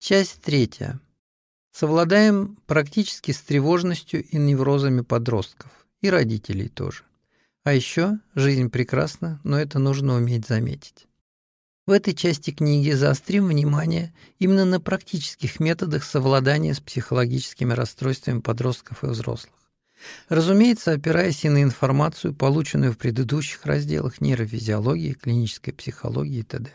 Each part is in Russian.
Часть третья. Совладаем практически с тревожностью и неврозами подростков, и родителей тоже. А еще жизнь прекрасна, но это нужно уметь заметить. В этой части книги заострим внимание именно на практических методах совладания с психологическими расстройствами подростков и взрослых. Разумеется, опираясь и на информацию, полученную в предыдущих разделах нейрофизиологии, клинической психологии и т.д.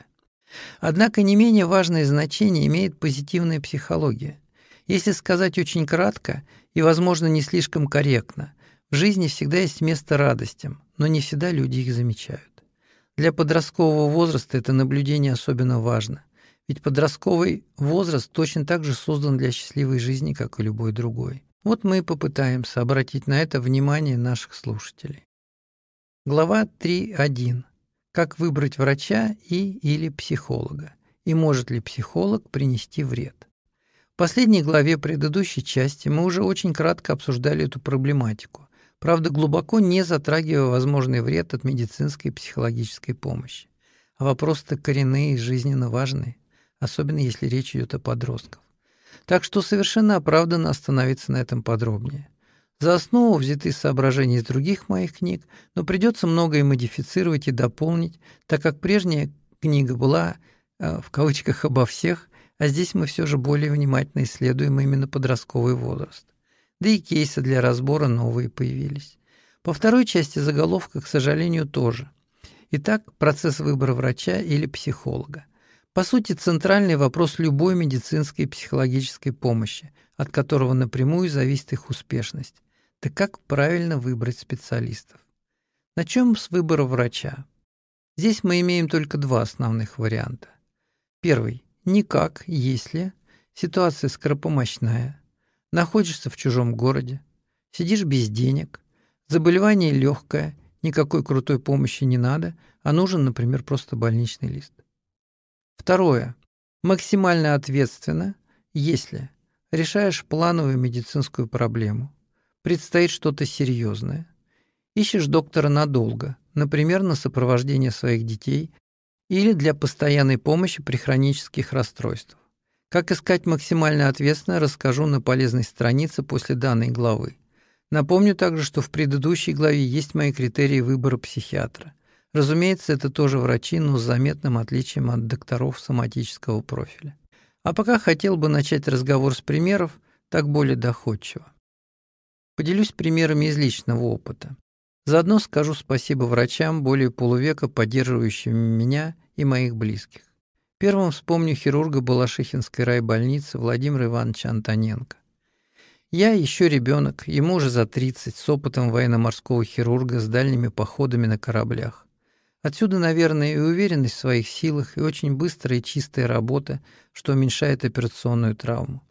Однако не менее важное значение имеет позитивная психология. Если сказать очень кратко и, возможно, не слишком корректно, в жизни всегда есть место радостям, но не всегда люди их замечают. Для подросткового возраста это наблюдение особенно важно, ведь подростковый возраст точно так же создан для счастливой жизни, как и любой другой. Вот мы и попытаемся обратить на это внимание наших слушателей. Глава 3.1. Как выбрать врача и или психолога? И может ли психолог принести вред? В последней главе предыдущей части мы уже очень кратко обсуждали эту проблематику, правда, глубоко не затрагивая возможный вред от медицинской и психологической помощи. А вопросы-то коренные и жизненно важные, особенно если речь идет о подростках. Так что совершенно оправданно остановиться на этом подробнее. За основу взяты соображения из других моих книг, но придется многое модифицировать и дополнить, так как прежняя книга была э, в кавычках обо всех, а здесь мы все же более внимательно исследуем именно подростковый возраст. Да и кейсы для разбора новые появились. По второй части заголовка, к сожалению, тоже. Итак, процесс выбора врача или психолога. По сути, центральный вопрос любой медицинской и психологической помощи, от которого напрямую зависит их успешность. Так как правильно выбрать специалистов? Начнем с выбора врача. Здесь мы имеем только два основных варианта. Первый – никак, если ситуация скоропомощная, находишься в чужом городе, сидишь без денег, заболевание легкое, никакой крутой помощи не надо, а нужен, например, просто больничный лист. Второе. Максимально ответственно, если решаешь плановую медицинскую проблему, предстоит что-то серьезное, ищешь доктора надолго, например, на сопровождение своих детей или для постоянной помощи при хронических расстройствах. Как искать максимально ответственно, расскажу на полезной странице после данной главы. Напомню также, что в предыдущей главе есть мои критерии выбора психиатра – Разумеется, это тоже врачи, но с заметным отличием от докторов соматического профиля. А пока хотел бы начать разговор с примеров, так более доходчиво. Поделюсь примерами из личного опыта. Заодно скажу спасибо врачам, более полувека поддерживающим меня и моих близких. Первым вспомню хирурга Балашихинской райбольницы Владимира Ивановича Антоненко. Я еще ребенок, ему уже за 30, с опытом военно-морского хирурга, с дальними походами на кораблях. Отсюда, наверное, и уверенность в своих силах, и очень быстрая и чистая работа, что уменьшает операционную травму.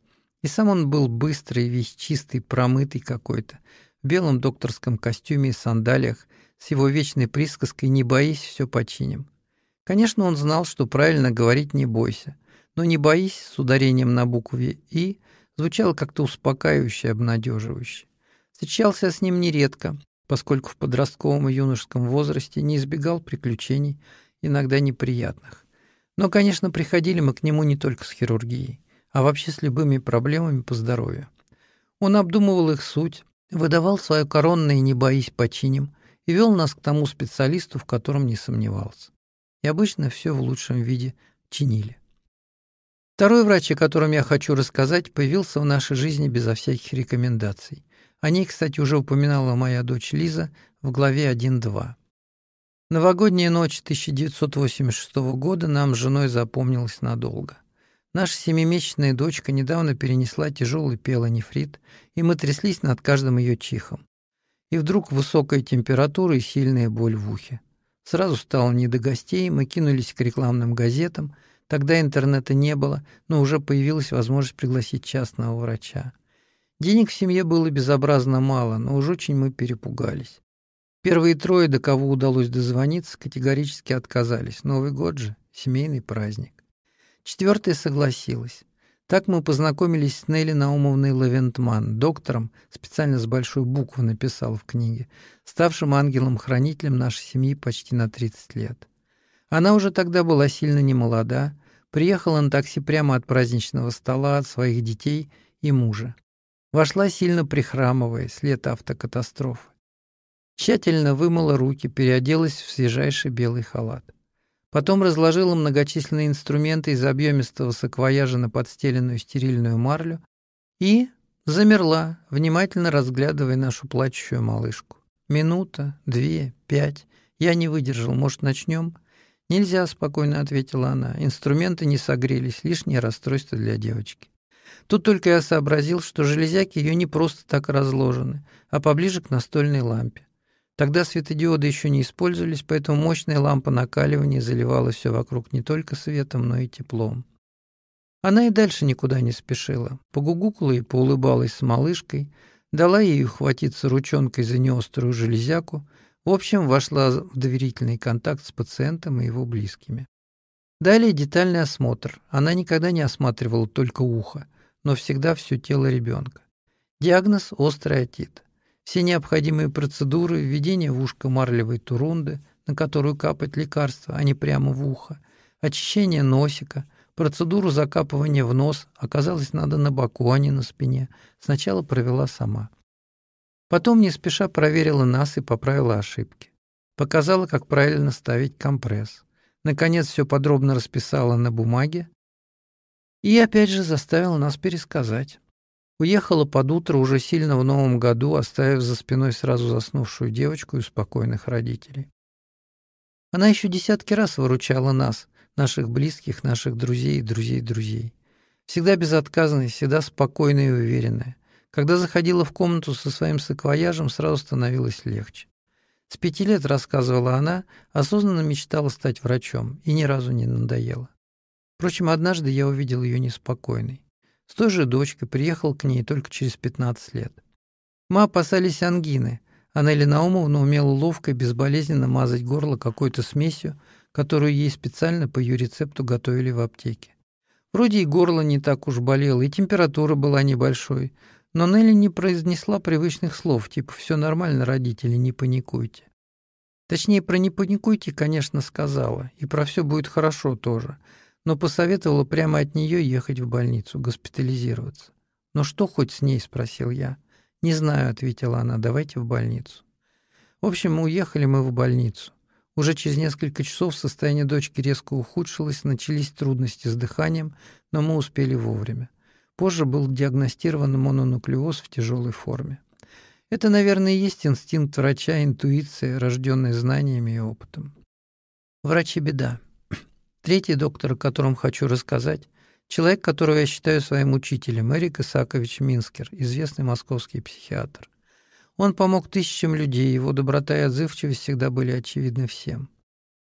И сам он был быстрый, весь чистый, промытый какой-то, в белом докторском костюме и сандалиях, с его вечной присказкой «не боись, все починим». Конечно, он знал, что правильно говорить «не бойся», но «не боись» с ударением на букве «и» звучало как-то успокаивающе, обнадеживающе. Встречался с ним нередко, поскольку в подростковом и юношеском возрасте не избегал приключений, иногда неприятных. Но, конечно, приходили мы к нему не только с хирургией, а вообще с любыми проблемами по здоровью. Он обдумывал их суть, выдавал свое коронное «не боись, починим» и вел нас к тому специалисту, в котором не сомневался. И обычно все в лучшем виде чинили. Второй врач, о котором я хочу рассказать, появился в нашей жизни безо всяких рекомендаций. О ней, кстати, уже упоминала моя дочь Лиза в главе 1.2. Новогодняя ночь 1986 года нам с женой запомнилась надолго. Наша семимесячная дочка недавно перенесла тяжелый пелонефрит, и мы тряслись над каждым ее чихом. И вдруг высокая температура и сильная боль в ухе. Сразу стало не до гостей, мы кинулись к рекламным газетам. Тогда интернета не было, но уже появилась возможность пригласить частного врача. Денег в семье было безобразно мало, но уж очень мы перепугались. Первые трое, до кого удалось дозвониться, категорически отказались. Новый год же, семейный праздник. Четвертая согласилась. Так мы познакомились с Нелли Наумовной Лавентман, доктором, специально с большой буквы написал в книге, ставшим ангелом-хранителем нашей семьи почти на 30 лет. Она уже тогда была сильно немолода, Приехала на такси прямо от праздничного стола, от своих детей и мужа. Вошла сильно прихрамывая, след автокатастрофы. Тщательно вымыла руки, переоделась в свежайший белый халат. Потом разложила многочисленные инструменты из объемистого саквояжа на подстеленную стерильную марлю и замерла, внимательно разглядывая нашу плачущую малышку. Минута, две, пять. Я не выдержал. Может, начнем? Нельзя, спокойно ответила она. Инструменты не согрелись, лишнее расстройство для девочки. Тут только я сообразил, что железяки ее не просто так разложены, а поближе к настольной лампе. Тогда светодиоды еще не использовались, поэтому мощная лампа накаливания заливала все вокруг не только светом, но и теплом. Она и дальше никуда не спешила. Погугукала и поулыбалась с малышкой, дала ей ухватиться ручонкой за неострую железяку, в общем, вошла в доверительный контакт с пациентом и его близкими. Далее детальный осмотр. Она никогда не осматривала только ухо, но всегда все тело ребенка. Диагноз – острый отит. Все необходимые процедуры, введение в ушко марлевой турунды, на которую капать лекарство, а не прямо в ухо, очищение носика, процедуру закапывания в нос, оказалось, надо на боку, а не на спине. Сначала провела сама. Потом не спеша проверила нас и поправила ошибки. Показала, как правильно ставить компресс. Наконец все подробно расписала на бумаге и опять же заставила нас пересказать. Уехала под утро уже сильно в новом году, оставив за спиной сразу заснувшую девочку и спокойных родителей. Она еще десятки раз выручала нас, наших близких, наших друзей и друзей друзей. Всегда безотказная, всегда спокойная и уверенная. Когда заходила в комнату со своим саквояжем, сразу становилось легче. С пяти лет, рассказывала она, осознанно мечтала стать врачом и ни разу не надоела. Впрочем, однажды я увидел ее неспокойной. С той же дочкой приехал к ней только через 15 лет. Мы опасались ангины. Аннели Наумовна умела ловко и безболезненно мазать горло какой-то смесью, которую ей специально по ее рецепту готовили в аптеке. Вроде и горло не так уж болело, и температура была небольшой, но Нелли не произнесла привычных слов, типа «все нормально, родители, не паникуйте». Точнее, про «не паникуйте», конечно, сказала, и про «все будет хорошо» тоже – но посоветовала прямо от нее ехать в больницу, госпитализироваться. «Но что хоть с ней?» — спросил я. «Не знаю», — ответила она, — «давайте в больницу». В общем, уехали мы в больницу. Уже через несколько часов состояние дочки резко ухудшилось, начались трудности с дыханием, но мы успели вовремя. Позже был диагностирован мононуклеоз в тяжелой форме. Это, наверное, и есть инстинкт врача, интуиция, рожденная знаниями и опытом. Врачи беда. Третий доктор, о котором хочу рассказать, человек, которого я считаю своим учителем, Эрик Исакович Минскер, известный московский психиатр. Он помог тысячам людей, его доброта и отзывчивость всегда были очевидны всем.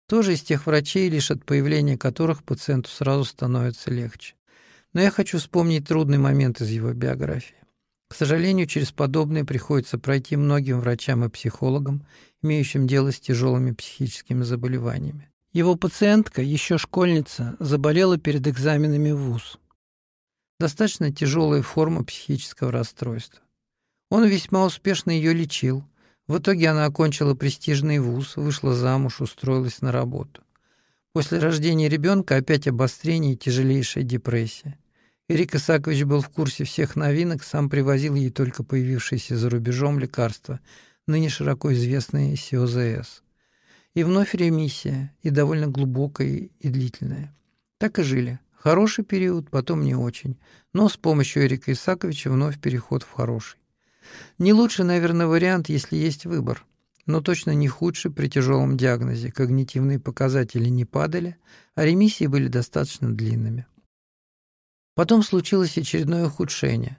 Тоже из тех врачей, лишь от появления которых пациенту сразу становится легче. Но я хочу вспомнить трудный момент из его биографии. К сожалению, через подобное приходится пройти многим врачам и психологам, имеющим дело с тяжелыми психическими заболеваниями. Его пациентка, еще школьница, заболела перед экзаменами в ВУЗ. Достаточно тяжелая форма психического расстройства. Он весьма успешно ее лечил. В итоге она окончила престижный вуз, вышла замуж, устроилась на работу. После рождения ребенка опять обострение и тяжелейшая депрессия. Эрик Исакович был в курсе всех новинок, сам привозил ей только появившиеся за рубежом лекарства, ныне широко известные СИОЗС. И вновь ремиссия, и довольно глубокая и длительная. Так и жили. Хороший период, потом не очень. Но с помощью Эрика Исаковича вновь переход в хороший. Не лучший, наверное, вариант, если есть выбор. Но точно не худший при тяжелом диагнозе. Когнитивные показатели не падали, а ремиссии были достаточно длинными. Потом случилось очередное ухудшение.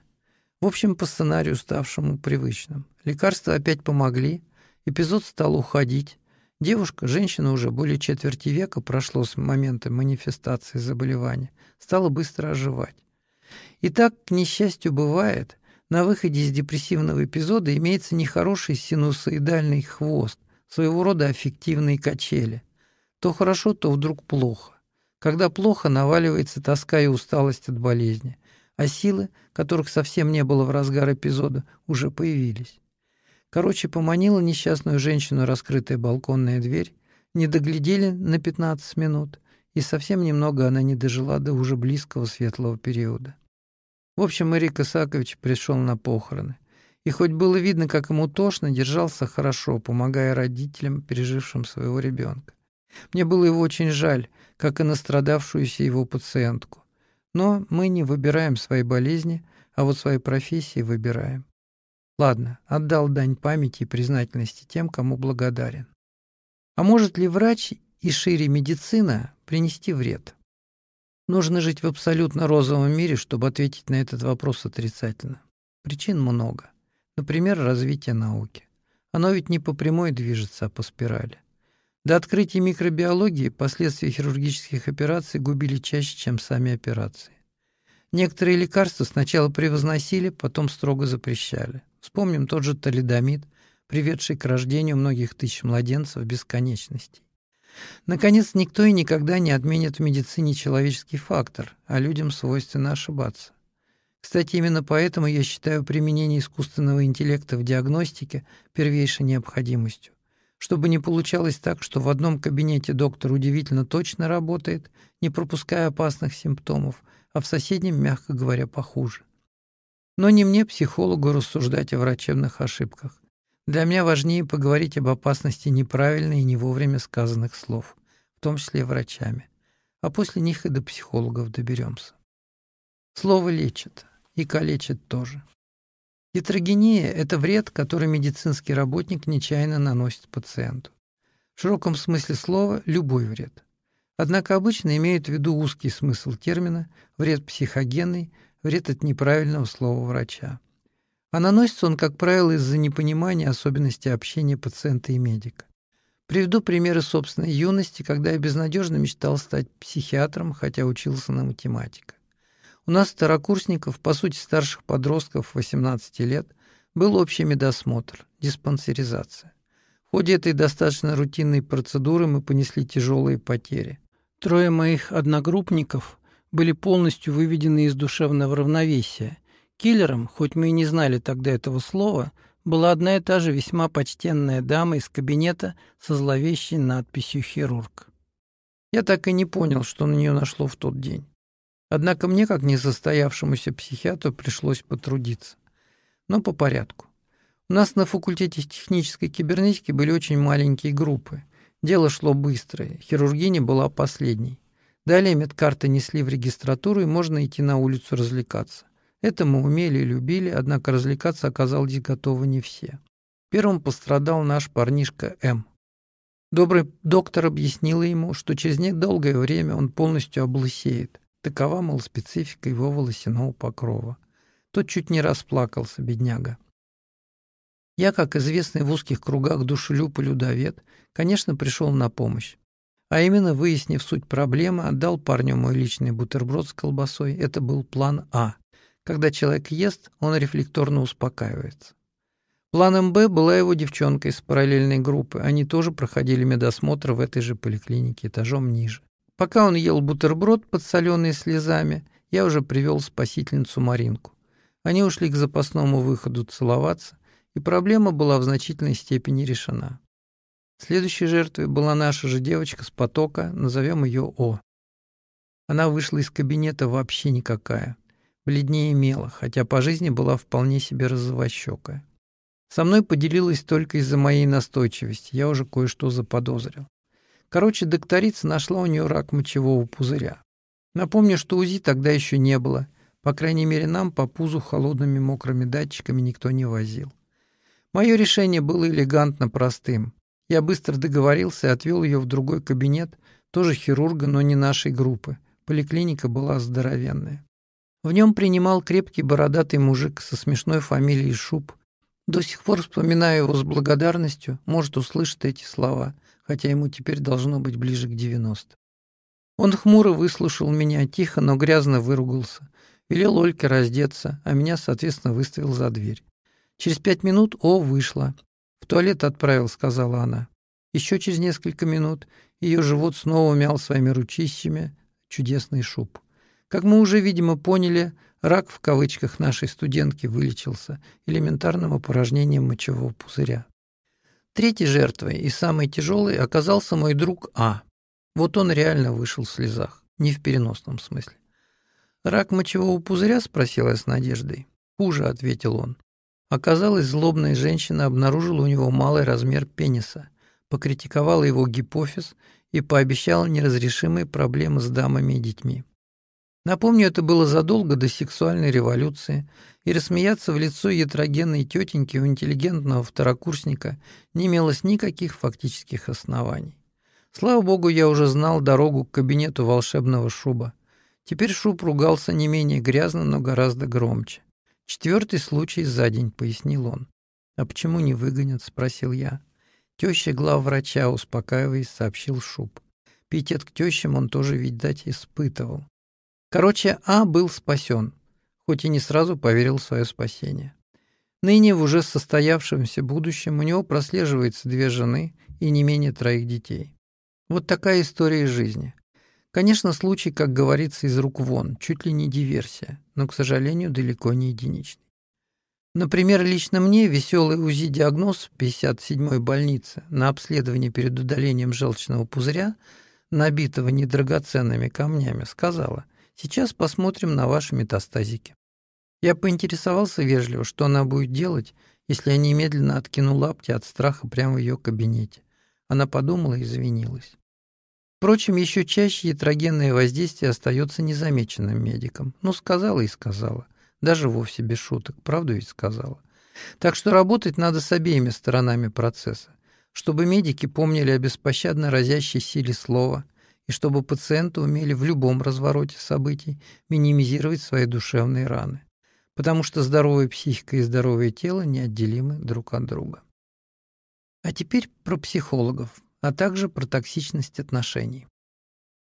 В общем, по сценарию, ставшему привычным. Лекарства опять помогли, эпизод стал уходить, Девушка, женщина уже более четверти века прошло с момента манифестации заболевания, стала быстро оживать. И так, к несчастью, бывает, на выходе из депрессивного эпизода имеется нехороший синусоидальный хвост, своего рода аффективные качели. То хорошо, то вдруг плохо. Когда плохо, наваливается тоска и усталость от болезни, а силы, которых совсем не было в разгар эпизода, уже появились. Короче, поманила несчастную женщину раскрытая балконная дверь, не доглядели на 15 минут, и совсем немного она не дожила до уже близкого светлого периода. В общем, Эрик Исакович пришел на похороны. И хоть было видно, как ему тошно, держался хорошо, помогая родителям, пережившим своего ребенка. Мне было его очень жаль, как и настрадавшуюся его пациентку. Но мы не выбираем свои болезни, а вот свои профессии выбираем. Ладно, отдал дань памяти и признательности тем, кому благодарен. А может ли врач и шире медицина принести вред? Нужно жить в абсолютно розовом мире, чтобы ответить на этот вопрос отрицательно. Причин много. Например, развитие науки. Оно ведь не по прямой движется, а по спирали. До открытия микробиологии последствия хирургических операций губили чаще, чем сами операции. Некоторые лекарства сначала превозносили, потом строго запрещали. Вспомним тот же талидомид, приведший к рождению многих тысяч младенцев бесконечностей. Наконец, никто и никогда не отменит в медицине человеческий фактор, а людям свойственно ошибаться. Кстати, именно поэтому я считаю применение искусственного интеллекта в диагностике первейшей необходимостью. Чтобы не получалось так, что в одном кабинете доктор удивительно точно работает, не пропуская опасных симптомов, а в соседнем, мягко говоря, похуже. Но не мне, психологу, рассуждать о врачебных ошибках. Для меня важнее поговорить об опасности неправильно и не вовремя сказанных слов, в том числе врачами. А после них и до психологов доберемся. Слово лечит, и калечит тоже. Гетерогения – это вред, который медицинский работник нечаянно наносит пациенту. В широком смысле слова – любой вред. Однако обычно имеют в виду узкий смысл термина «вред психогенный», вред от неправильного слова врача. А наносится он, как правило, из-за непонимания особенностей общения пациента и медика. Приведу примеры собственной юности, когда я безнадежно мечтал стать психиатром, хотя учился на математика. У нас, старокурсников, по сути старших подростков 18 лет, был общий медосмотр, диспансеризация. В ходе этой достаточно рутинной процедуры мы понесли тяжелые потери. Трое моих одногруппников были полностью выведены из душевного равновесия. Киллером, хоть мы и не знали тогда этого слова, была одна и та же весьма почтенная дама из кабинета со зловещей надписью «Хирург». Я так и не понял, что на нее нашло в тот день. Однако мне, как несостоявшемуся психиатру, пришлось потрудиться. Но по порядку. У нас на факультете технической кибернетики были очень маленькие группы. Дело шло быстро, хирургиня была последней. Далее медкарты несли в регистратуру, и можно идти на улицу развлекаться. Это мы умели и любили, однако развлекаться оказались готовы не все. Первым пострадал наш парнишка М. Добрый доктор объяснил ему, что через недолгое время он полностью облысеет. Такова, мол, специфика его волосяного покрова. Тот чуть не расплакался, бедняга. Я, как известный в узких кругах душелюб и людовед, конечно, пришел на помощь. А именно, выяснив суть проблемы, отдал парню мой личный бутерброд с колбасой. Это был план А. Когда человек ест, он рефлекторно успокаивается. Планом Б была его девчонка из параллельной группы. Они тоже проходили медосмотр в этой же поликлинике, этажом ниже. Пока он ел бутерброд, подсоленный слезами, я уже привел спасительницу Маринку. Они ушли к запасному выходу целоваться, и проблема была в значительной степени решена. Следующей жертвой была наша же девочка с потока, назовем ее О. Она вышла из кабинета вообще никакая, бледнее мела, хотя по жизни была вполне себе розовощекая. Со мной поделилась только из-за моей настойчивости, я уже кое-что заподозрил. Короче, докторица нашла у нее рак мочевого пузыря. Напомню, что УЗИ тогда еще не было. По крайней мере, нам по пузу холодными мокрыми датчиками никто не возил. Мое решение было элегантно простым. Я быстро договорился и отвел ее в другой кабинет, тоже хирурга, но не нашей группы. Поликлиника была здоровенная. В нем принимал крепкий бородатый мужик со смешной фамилией Шуб. До сих пор вспоминаю его с благодарностью, может, услышит эти слова — хотя ему теперь должно быть ближе к 90. Он хмуро выслушал меня, тихо, но грязно выругался. Велел Ольке раздеться, а меня, соответственно, выставил за дверь. Через пять минут О вышла. «В туалет отправил», — сказала она. Еще через несколько минут ее живот снова мял своими ручищами чудесный шуб. Как мы уже, видимо, поняли, рак в кавычках нашей студентки вылечился элементарным опорожнением мочевого пузыря. Третьей жертвой и самой тяжелой оказался мой друг А. Вот он реально вышел в слезах, не в переносном смысле. «Рак мочевого пузыря?» — спросила я с надеждой. «Хуже», — ответил он. Оказалось, злобная женщина обнаружила у него малый размер пениса, покритиковала его гипофиз и пообещала неразрешимые проблемы с дамами и детьми. Напомню, это было задолго до сексуальной революции, и рассмеяться в лицо ятрогенной тетеньки у интеллигентного второкурсника не имелось никаких фактических оснований. Слава богу, я уже знал дорогу к кабинету волшебного шуба. Теперь шуб ругался не менее грязно, но гораздо громче. «Четвертый случай за день», — пояснил он. «А почему не выгонят?» — спросил я. Теща главврача, успокаиваясь, сообщил шуб. Питет к тещам он тоже, видать, испытывал. Короче, А был спасен, хоть и не сразу поверил в свое спасение. Ныне в уже состоявшемся будущем у него прослеживается две жены и не менее троих детей. Вот такая история жизни. Конечно, случай, как говорится, из рук вон, чуть ли не диверсия, но, к сожалению, далеко не единичный. Например, лично мне веселый УЗИ-диагноз в 57-й больнице на обследование перед удалением желчного пузыря, набитого недрагоценными камнями, сказала – Сейчас посмотрим на ваши метастазики. Я поинтересовался вежливо, что она будет делать, если я немедленно откину лапти от страха прямо в ее кабинете. Она подумала и извинилась. Впрочем, еще чаще ятрогенное воздействие остается незамеченным медиком. Ну, сказала и сказала. Даже вовсе без шуток. Правду ведь сказала. Так что работать надо с обеими сторонами процесса, чтобы медики помнили о беспощадно разящей силе слова – и чтобы пациенты умели в любом развороте событий минимизировать свои душевные раны, потому что здоровая психика и здоровое тело неотделимы друг от друга. А теперь про психологов, а также про токсичность отношений.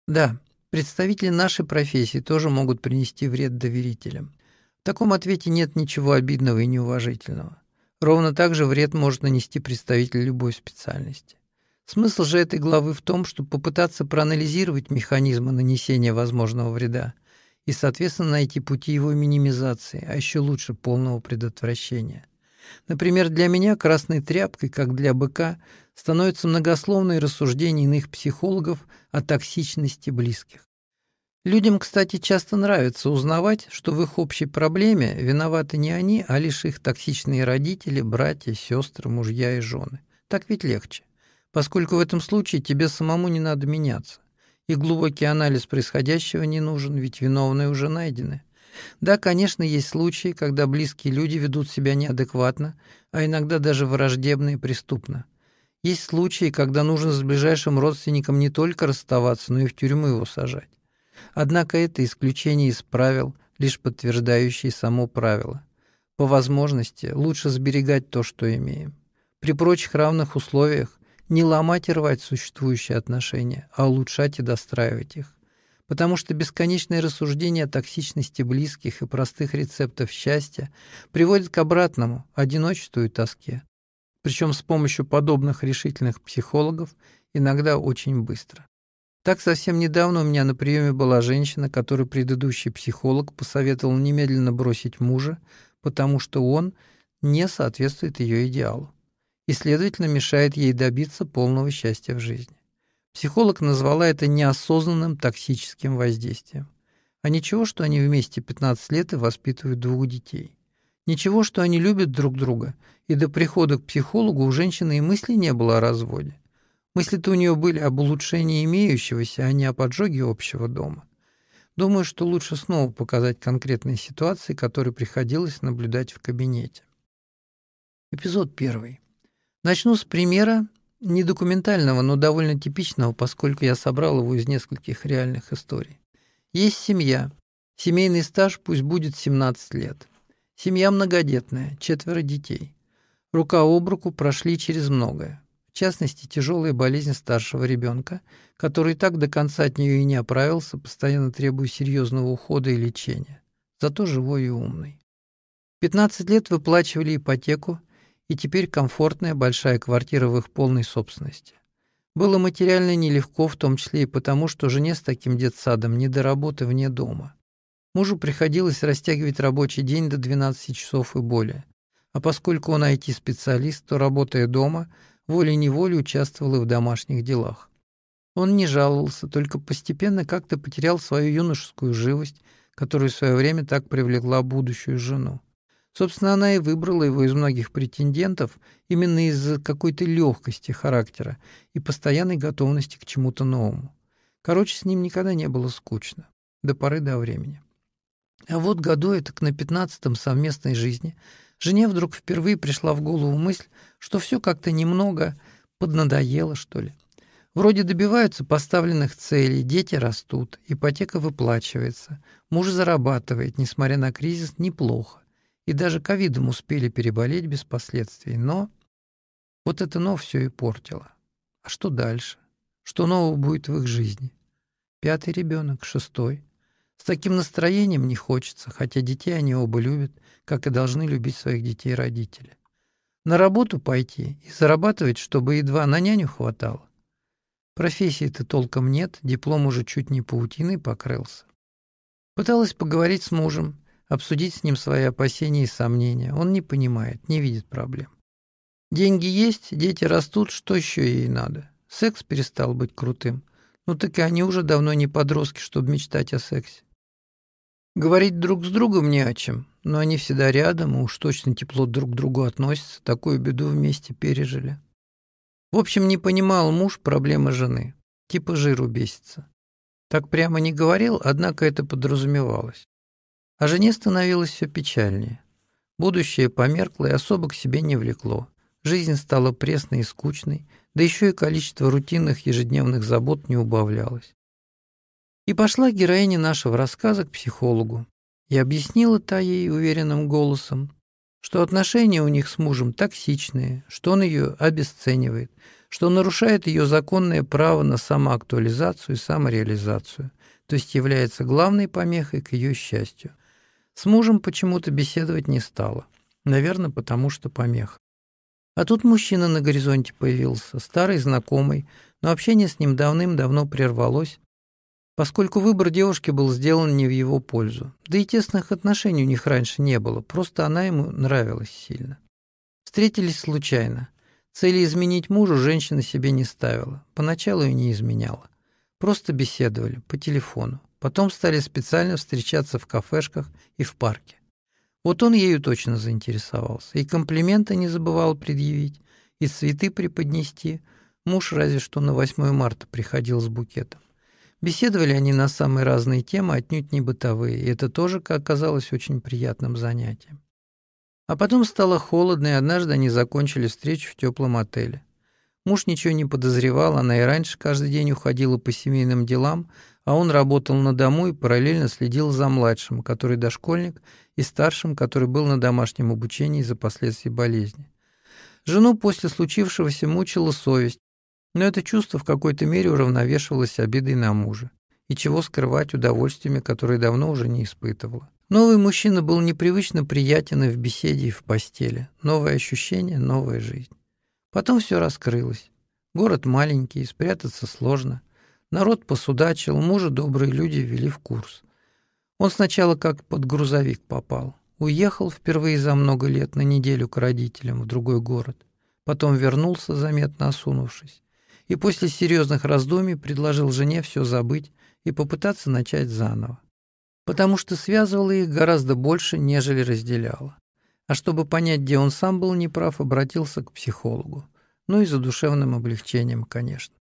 Да, представители нашей профессии тоже могут принести вред доверителям. В таком ответе нет ничего обидного и неуважительного. Ровно так же вред может нанести представитель любой специальности. Смысл же этой главы в том, чтобы попытаться проанализировать механизмы нанесения возможного вреда и, соответственно, найти пути его минимизации, а еще лучше полного предотвращения. Например, для меня красной тряпкой, как для быка, становятся многословные рассуждения иных психологов о токсичности близких. Людям, кстати, часто нравится узнавать, что в их общей проблеме виноваты не они, а лишь их токсичные родители, братья, сестры, мужья и жены. Так ведь легче поскольку в этом случае тебе самому не надо меняться. И глубокий анализ происходящего не нужен, ведь виновные уже найдены. Да, конечно, есть случаи, когда близкие люди ведут себя неадекватно, а иногда даже враждебно и преступно. Есть случаи, когда нужно с ближайшим родственником не только расставаться, но и в тюрьму его сажать. Однако это исключение из правил, лишь подтверждающие само правило. По возможности лучше сберегать то, что имеем. При прочих равных условиях не ломать и рвать существующие отношения, а улучшать и достраивать их. Потому что бесконечные рассуждения о токсичности близких и простых рецептов счастья приводят к обратному – одиночеству и тоске. Причем с помощью подобных решительных психологов иногда очень быстро. Так совсем недавно у меня на приеме была женщина, которой предыдущий психолог посоветовал немедленно бросить мужа, потому что он не соответствует ее идеалу и, следовательно, мешает ей добиться полного счастья в жизни. Психолог назвала это неосознанным токсическим воздействием. А ничего, что они вместе 15 лет и воспитывают двух детей. Ничего, что они любят друг друга, и до прихода к психологу у женщины и мысли не было о разводе. Мысли-то у нее были об улучшении имеющегося, а не о поджоге общего дома. Думаю, что лучше снова показать конкретные ситуации, которые приходилось наблюдать в кабинете. Эпизод первый. Начну с примера, не документального, но довольно типичного, поскольку я собрал его из нескольких реальных историй. Есть семья. Семейный стаж пусть будет 17 лет. Семья многодетная, четверо детей. Рука об руку прошли через многое. В частности, тяжелая болезнь старшего ребенка, который так до конца от нее и не оправился, постоянно требуя серьезного ухода и лечения. Зато живой и умный. 15 лет выплачивали ипотеку, и теперь комфортная большая квартира в их полной собственности. Было материально нелегко, в том числе и потому, что жене с таким детсадом не до работы вне дома. Мужу приходилось растягивать рабочий день до 12 часов и более. А поскольку он IT-специалист, то, работая дома, волей-неволей участвовал и в домашних делах. Он не жаловался, только постепенно как-то потерял свою юношескую живость, которую в свое время так привлекла будущую жену. Собственно, она и выбрала его из многих претендентов именно из-за какой-то легкости характера и постоянной готовности к чему-то новому. Короче, с ним никогда не было скучно. До поры до времени. А вот году это на пятнадцатом совместной жизни жене вдруг впервые пришла в голову мысль, что все как-то немного поднадоело, что ли. Вроде добиваются поставленных целей, дети растут, ипотека выплачивается, муж зарабатывает, несмотря на кризис, неплохо. И даже ковидом успели переболеть без последствий. Но вот это «но» все и портило. А что дальше? Что нового будет в их жизни? Пятый ребенок, шестой. С таким настроением не хочется, хотя детей они оба любят, как и должны любить своих детей родители. На работу пойти и зарабатывать, чтобы едва на няню хватало. Профессии-то толком нет, диплом уже чуть не паутиной покрылся. Пыталась поговорить с мужем, обсудить с ним свои опасения и сомнения. Он не понимает, не видит проблем. Деньги есть, дети растут, что еще ей надо? Секс перестал быть крутым. Ну так и они уже давно не подростки, чтобы мечтать о сексе. Говорить друг с другом не о чем, но они всегда рядом и уж точно тепло друг к другу относятся, такую беду вместе пережили. В общем, не понимал муж проблемы жены. Типа жиру бесится. Так прямо не говорил, однако это подразумевалось. А жене становилось все печальнее. Будущее померкло и особо к себе не влекло. Жизнь стала пресной и скучной, да еще и количество рутинных ежедневных забот не убавлялось. И пошла героиня нашего рассказа к психологу. И объяснила та ей уверенным голосом, что отношения у них с мужем токсичные, что он ее обесценивает, что нарушает ее законное право на самоактуализацию и самореализацию, то есть является главной помехой к ее счастью. С мужем почему-то беседовать не стала. Наверное, потому что помеха. А тут мужчина на горизонте появился, старый знакомый, но общение с ним давным-давно прервалось, поскольку выбор девушки был сделан не в его пользу. Да и тесных отношений у них раньше не было, просто она ему нравилась сильно. Встретились случайно. Цели изменить мужу женщина себе не ставила, поначалу и не изменяла. Просто беседовали по телефону. Потом стали специально встречаться в кафешках и в парке. Вот он ею точно заинтересовался. И комплименты не забывал предъявить, и цветы преподнести. Муж разве что на 8 марта приходил с букетом. Беседовали они на самые разные темы, отнюдь не бытовые, и это тоже, как оказалось, очень приятным занятием. А потом стало холодно, и однажды они закончили встречу в теплом отеле. Муж ничего не подозревал, она и раньше каждый день уходила по семейным делам, а он работал на дому и параллельно следил за младшим, который дошкольник, и старшим, который был на домашнем обучении из-за последствий болезни. Жену после случившегося мучила совесть, но это чувство в какой-то мере уравновешивалось обидой на мужа. И чего скрывать удовольствиями, которые давно уже не испытывала. Новый мужчина был непривычно приятен и в беседе, и в постели. Новое ощущение, новая жизнь. Потом все раскрылось. Город маленький, спрятаться сложно. Народ посудачил, мужа добрые люди ввели в курс. Он сначала как под грузовик попал. Уехал впервые за много лет на неделю к родителям в другой город. Потом вернулся, заметно осунувшись и после серьезных раздумий предложил жене все забыть и попытаться начать заново. Потому что связывало их гораздо больше, нежели разделяло. А чтобы понять, где он сам был неправ, обратился к психологу. Ну и за душевным облегчением, конечно.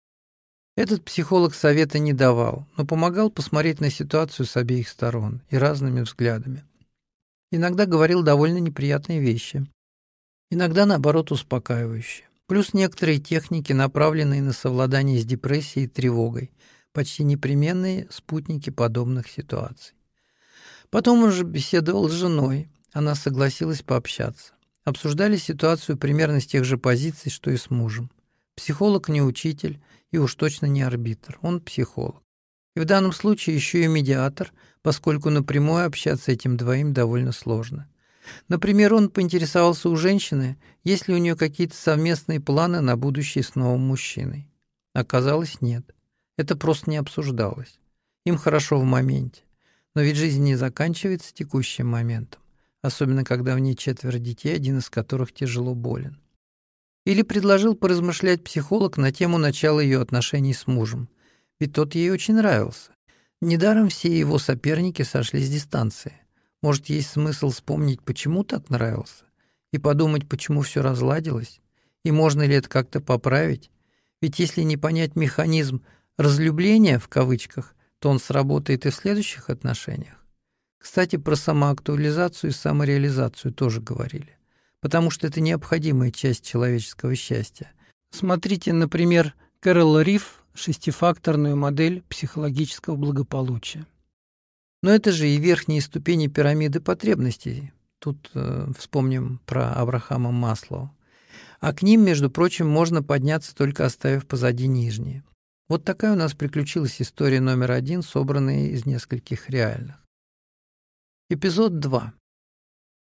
Этот психолог совета не давал, но помогал посмотреть на ситуацию с обеих сторон и разными взглядами. Иногда говорил довольно неприятные вещи, иногда, наоборот, успокаивающие плюс некоторые техники, направленные на совладание с депрессией и тревогой, почти непременные спутники подобных ситуаций. Потом он же беседовал с женой, она согласилась пообщаться. Обсуждали ситуацию примерно с тех же позиций, что и с мужем. Психолог не учитель и уж точно не арбитр, он психолог. И в данном случае еще и медиатор, поскольку напрямую общаться этим двоим довольно сложно. Например, он поинтересовался у женщины, есть ли у нее какие-то совместные планы на будущее с новым мужчиной. Оказалось, нет. Это просто не обсуждалось. Им хорошо в моменте. Но ведь жизнь не заканчивается текущим моментом, особенно когда в ней четверо детей, один из которых тяжело болен. Или предложил поразмышлять психолог на тему начала ее отношений с мужем. ведь тот ей очень нравился. Недаром все его соперники сошли с дистанции. Может, есть смысл вспомнить, почему так нравился? И подумать, почему все разладилось? И можно ли это как-то поправить? Ведь если не понять механизм «разлюбления» в кавычках, то он сработает и в следующих отношениях. Кстати, про самоактуализацию и самореализацию тоже говорили, потому что это необходимая часть человеческого счастья. Смотрите, например, Кэрол Риф «Шестифакторную модель психологического благополучия». Но это же и верхние ступени пирамиды потребностей. Тут э, вспомним про Абрахама Маслоу. А к ним, между прочим, можно подняться, только оставив позади нижние. Вот такая у нас приключилась история номер один, собранная из нескольких реальных. Эпизод 2.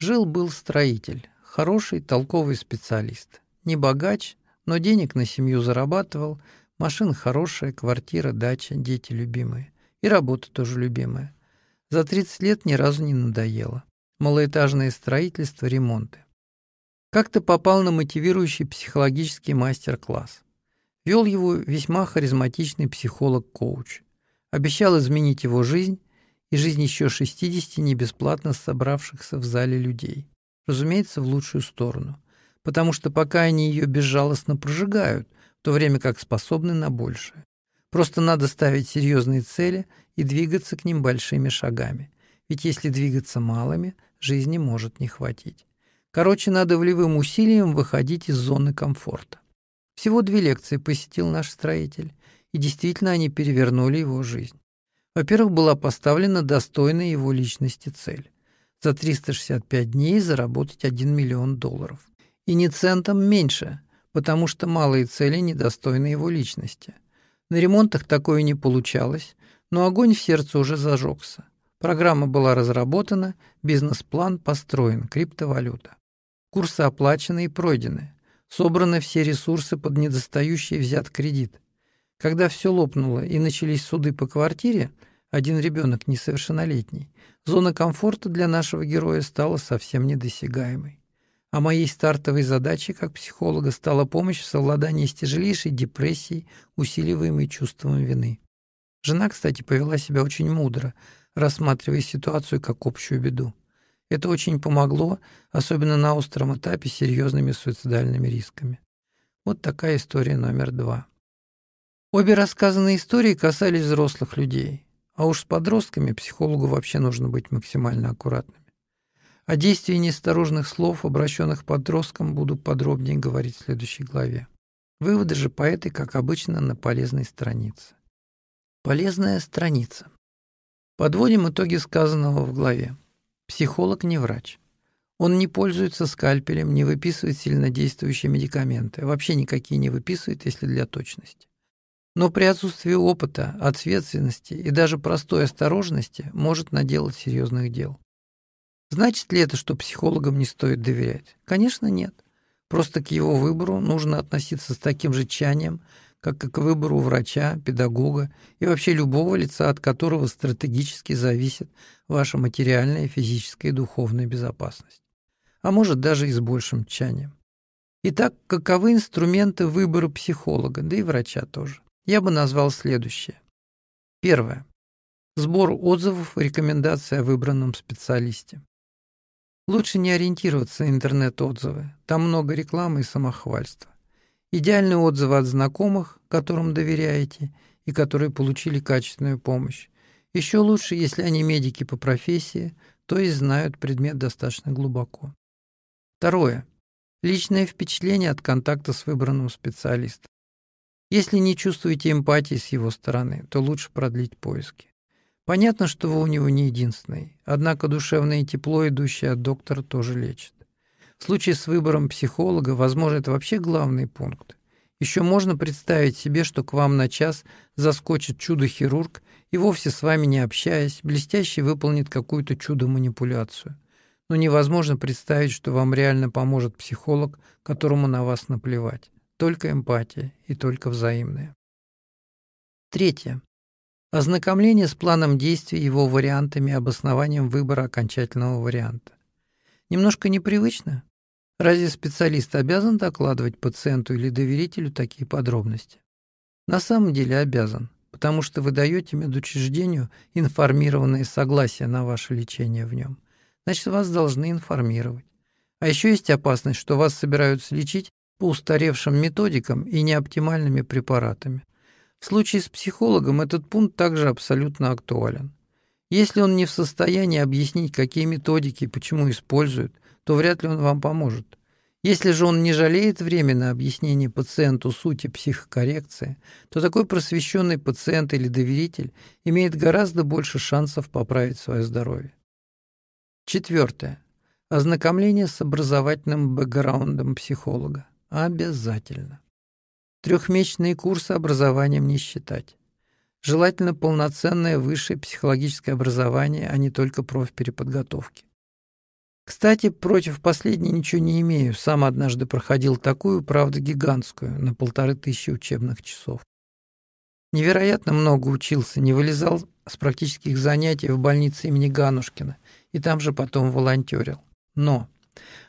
Жил-был строитель, хороший, толковый специалист. Не богач, но денег на семью зарабатывал, машина хорошая, квартира, дача, дети любимые. И работа тоже любимая. За 30 лет ни разу не надоело. Малоэтажное строительство, ремонты. Как-то попал на мотивирующий психологический мастер-класс. Вел его весьма харизматичный психолог-коуч. Обещал изменить его жизнь и жизнь еще 60 не бесплатно собравшихся в зале людей. Разумеется, в лучшую сторону. Потому что пока они ее безжалостно прожигают, в то время как способны на большее. Просто надо ставить серьезные цели и двигаться к ним большими шагами. Ведь если двигаться малыми, жизни может не хватить. Короче, надо волевым усилием выходить из зоны комфорта. Всего две лекции посетил наш строитель, и действительно они перевернули его жизнь. Во-первых, была поставлена достойная его личности цель – за 365 дней заработать 1 миллион долларов. И не центом меньше, потому что малые цели недостойны его личности. На ремонтах такое не получалось, но огонь в сердце уже зажегся. Программа была разработана, бизнес-план построен, криптовалюта. Курсы оплачены и пройдены. Собраны все ресурсы под недостающий взят кредит. Когда все лопнуло и начались суды по квартире, один ребенок несовершеннолетний, зона комфорта для нашего героя стала совсем недосягаемой. А моей стартовой задачей как психолога стала помощь в совладании с тяжелейшей депрессией, усиливаемой чувством вины. Жена, кстати, повела себя очень мудро, рассматривая ситуацию как общую беду. Это очень помогло, особенно на остром этапе с серьезными суицидальными рисками. Вот такая история номер два. Обе рассказанные истории касались взрослых людей, а уж с подростками психологу вообще нужно быть максимально аккуратными. О действии неосторожных слов, обращенных подросткам, буду подробнее говорить в следующей главе. Выводы же по этой, как обычно, на полезной странице. Полезная страница. Подводим итоги сказанного в главе. Психолог не врач. Он не пользуется скальпелем, не выписывает сильнодействующие медикаменты, вообще никакие не выписывает, если для точности. Но при отсутствии опыта, ответственности и даже простой осторожности может наделать серьезных дел. Значит ли это, что психологам не стоит доверять? Конечно, нет. Просто к его выбору нужно относиться с таким же чанием, как и к выбору врача, педагога и вообще любого лица, от которого стратегически зависит ваша материальная, физическая и духовная безопасность. А может, даже и с большим тчанием. Итак, каковы инструменты выбора психолога, да и врача тоже? Я бы назвал следующее. Первое. Сбор отзывов и рекомендаций о выбранном специалисте. Лучше не ориентироваться интернет-отзывы. Там много рекламы и самохвальства. Идеальные отзывы от знакомых, которым доверяете и которые получили качественную помощь. Еще лучше, если они медики по профессии, то есть знают предмет достаточно глубоко. Второе. Личное впечатление от контакта с выбранным специалистом. Если не чувствуете эмпатии с его стороны, то лучше продлить поиски. Понятно, что вы у него не единственный, однако душевное тепло, идущее от доктора, тоже лечит. В случае с выбором психолога, возможно, это вообще главный пункт. Еще можно представить себе, что к вам на час заскочит чудо-хирург и вовсе с вами не общаясь, блестяще выполнит какую-то чудо-манипуляцию. Но невозможно представить, что вам реально поможет психолог, которому на вас наплевать. Только эмпатия и только взаимная. Третье. Ознакомление с планом действий, его вариантами, обоснованием выбора окончательного варианта. Немножко непривычно. Разве специалист обязан докладывать пациенту или доверителю такие подробности? На самом деле обязан, потому что вы даете медучреждению информированное согласие на ваше лечение в нем. Значит, вас должны информировать. А еще есть опасность, что вас собираются лечить по устаревшим методикам и неоптимальными препаратами. В случае с психологом этот пункт также абсолютно актуален. Если он не в состоянии объяснить, какие методики и почему используют, то вряд ли он вам поможет. Если же он не жалеет времени на объяснение пациенту сути психокоррекции, то такой просвещенный пациент или доверитель имеет гораздо больше шансов поправить свое здоровье. Четвертое. Ознакомление с образовательным бэкграундом психолога. Обязательно. Трехмесячные курсы образованием не считать. Желательно полноценное высшее психологическое образование, а не только профпереподготовки. Кстати, против последней ничего не имею. Сам однажды проходил такую, правда, гигантскую, на полторы тысячи учебных часов. Невероятно много учился, не вылезал с практических занятий в больнице имени Ганушкина, и там же потом волонтерил. Но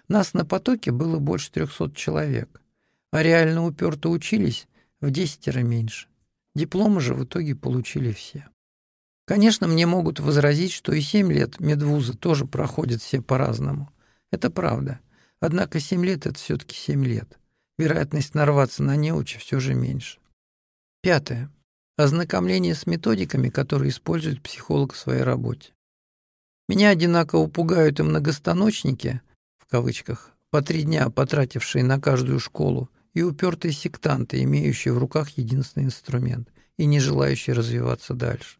нас на потоке было больше трехсот человек, а реально уперто учились в десятеро меньше. Дипломы же в итоге получили все. Конечно, мне могут возразить, что и семь лет медвуза тоже проходят все по-разному. Это правда. Однако семь лет — это все таки семь лет. Вероятность нарваться на неучи все же меньше. Пятое. Ознакомление с методиками, которые использует психолог в своей работе. Меня одинаково пугают и многостаночники, в кавычках, по три дня потратившие на каждую школу, и упертые сектанты, имеющие в руках единственный инструмент и не желающие развиваться дальше.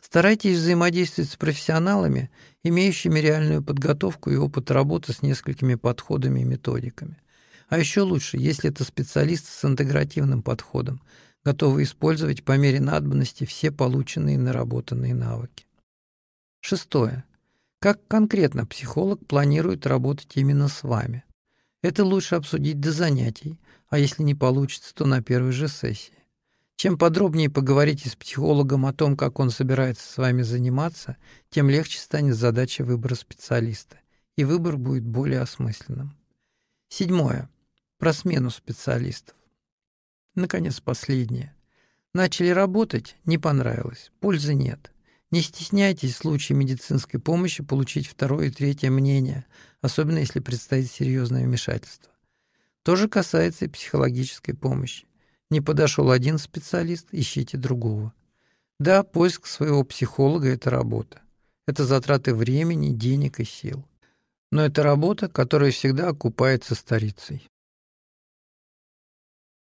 Старайтесь взаимодействовать с профессионалами, имеющими реальную подготовку и опыт работы с несколькими подходами и методиками. А еще лучше, если это специалисты с интегративным подходом, готовы использовать по мере надобности все полученные и наработанные навыки. Шестое. Как конкретно психолог планирует работать именно с вами? Это лучше обсудить до занятий, а если не получится, то на первой же сессии. Чем подробнее поговорите с психологом о том, как он собирается с вами заниматься, тем легче станет задача выбора специалиста, и выбор будет более осмысленным. Седьмое. Про смену специалистов. Наконец, последнее. Начали работать, не понравилось, пользы нет. Не стесняйтесь в случае медицинской помощи получить второе и третье мнение, особенно если предстоит серьезное вмешательство. То же касается и психологической помощи. Не подошел один специалист, ищите другого. Да, поиск своего психолога – это работа. Это затраты времени, денег и сил. Но это работа, которая всегда окупается старицей.